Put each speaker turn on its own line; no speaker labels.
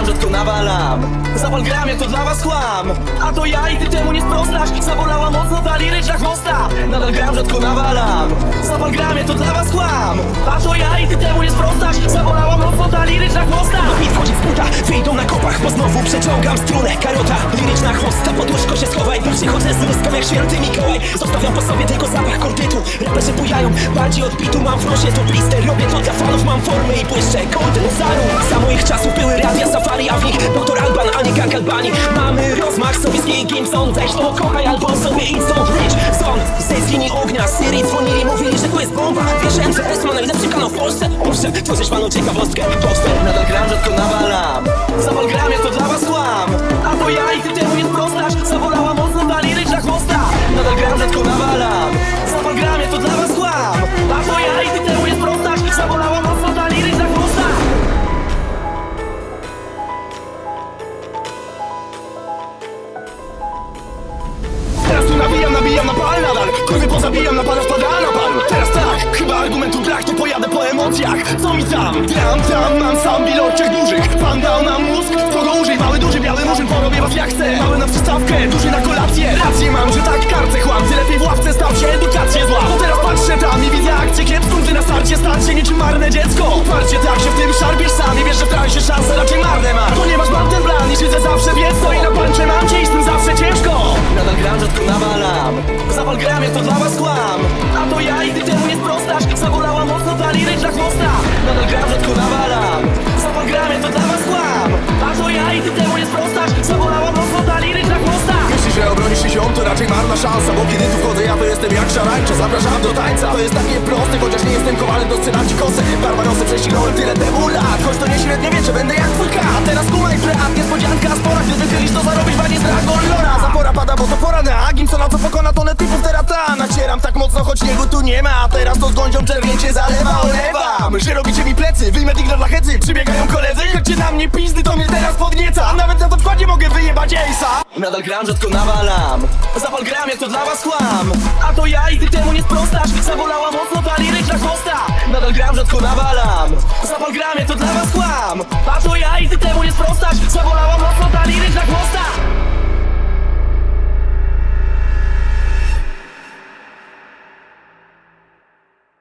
gram, rzadko nawalam. Zapal gram, jak to dla was kłam. A to ja i ty temu nie sprostasz Zabolała mocno ta liryczna chłosta. Nadal gram, rzadko nawalam. Zapal gram, jak to dla was kłam. A to ja i ty temu nie sprostasz Zabolała mocno ta liryczna chłosta.
Mi wchodzi w buta, wyjdą na kopach Bo znowu przeciągam strunę. Karota, łóżko się schowaj przychodzę z ruską jak święty Mikołaj. Zostawiam po sobie tylko zapach kordytu Raperzy bujają, bardziej odbitu Mam w nosie. To blister Robię to dla fanów, mam formę i błyszczę Golden Zaru, za moich czasów były radia safari A w nich doktor Alban, a nie Gang Albani. Mamy rozmach, sowiecki Gimson Weź to kochaj albo sobie idź stąd. Rich Zone, ze z linii ognia. Syrii dzwonili, mówili, że to jest bomba. Wiesz, że MCS ma najlepszy kanał w Polsce. Owszem, tworzysz panu ciekawostkę. Poster,
Nadal gram, Kurwy pozabijam, napada wpada na pal Teraz tak, chyba argumentu brak To pojadę po emocjach, co mi tam? Tam, tam, mam sam w ilościach nawalam Zapal gram, to dla was kłam. A to ja i ty temu nie sprostasz. Zabolała mocno ta liryczna chłosta Nadal gram, rzadko nawalam. Zapal gram, to dla was kłam. A to ja i ty temu nie sprostasz. Zabolała mocno ta liryczna chłosta
Myślisz, że obronisz się to raczej marna szansa Bo kiedy tu wchodzę, ja to jestem jak szarańcza. Zapraszam do tańca. To jest takie proste, chociaż nie jestem kowalem To strzelam ci kosę. Barbarosy prześcignąłem tyle temu lat Choć to nie średniowiecze, będę jak twój kat. Teraz kumaj brat, niespodzianka spora mocno, choć niego tu nie ma. A teraz to z gądzią czerwięcie zalewa, olewam Że robicie mi plecy, wyjmę tych dla hecy Przybiegają koledzy, chodźcie na mnie pizdy To mnie teraz podnieca, a nawet na podkładzie mogę wyjebać Ace'a.
Nadal gram, rzadko nawalam. Zapal gram, jak to dla was kłam. A to ja i ty temu nie sprostasz? Zabolała mocno ta liryczna chłosta. Nadal gram, rzadko nawalam. Zapal gram, jak to dla was kłam. A to ja i ty temu nie sprostasz? Zabolała mocno ta liryczna chłosta